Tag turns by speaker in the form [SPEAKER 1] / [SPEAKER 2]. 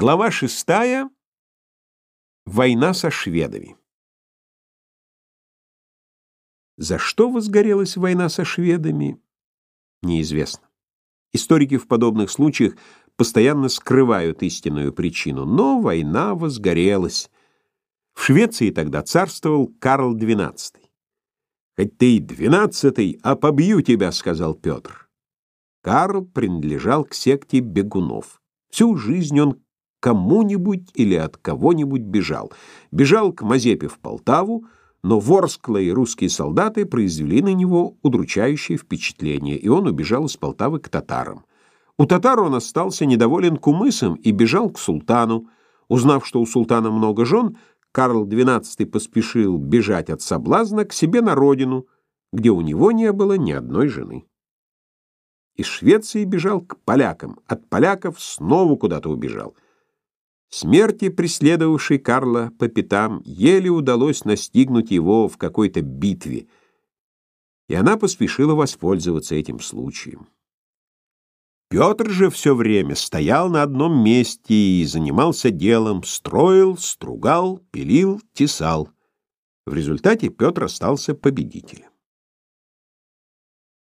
[SPEAKER 1] Глава шестая. Война со шведами. За что возгорелась война со шведами, неизвестно. Историки в подобных случаях постоянно скрывают истинную причину, но война возгорелась. В Швеции тогда царствовал Карл XII. «Хоть ты и двенадцатый, а побью тебя», — сказал Петр. Карл принадлежал к секте бегунов. Всю жизнь он кому-нибудь или от кого-нибудь бежал. Бежал к Мазепе в Полтаву, но ворсклые русские солдаты произвели на него удручающее впечатление, и он убежал из Полтавы к татарам. У татар он остался недоволен кумысом и бежал к султану. Узнав, что у султана много жен, Карл XII поспешил бежать от соблазна к себе на родину, где у него не было ни одной жены. Из Швеции бежал к полякам, от поляков снова куда-то убежал — Смерти, преследовавшей Карла по пятам, еле удалось настигнуть его в какой-то битве, и она поспешила воспользоваться этим случаем. Петр же все время стоял на одном месте и занимался делом, строил, стругал, пилил, тесал. В результате Петр остался победителем.